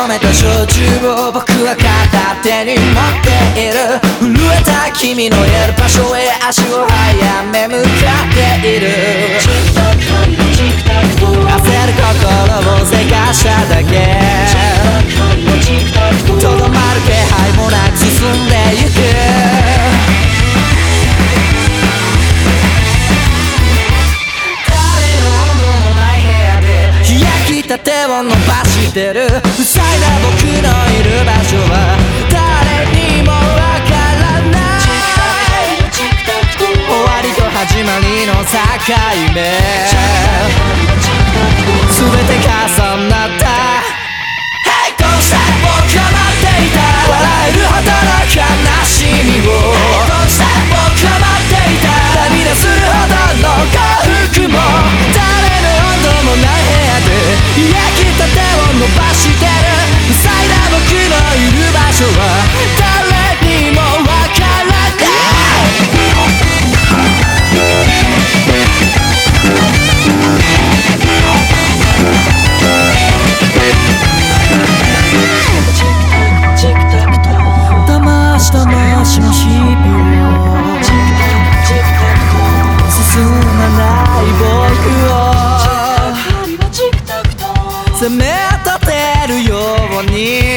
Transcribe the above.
込めた焼酎を僕は片手に持っている。震えた君のいる場所へ足を早め向かっている。手を伸ばしてる。塞いだ僕のいる場所は誰にもわからない。終わりと始まりの境目。め立てるように。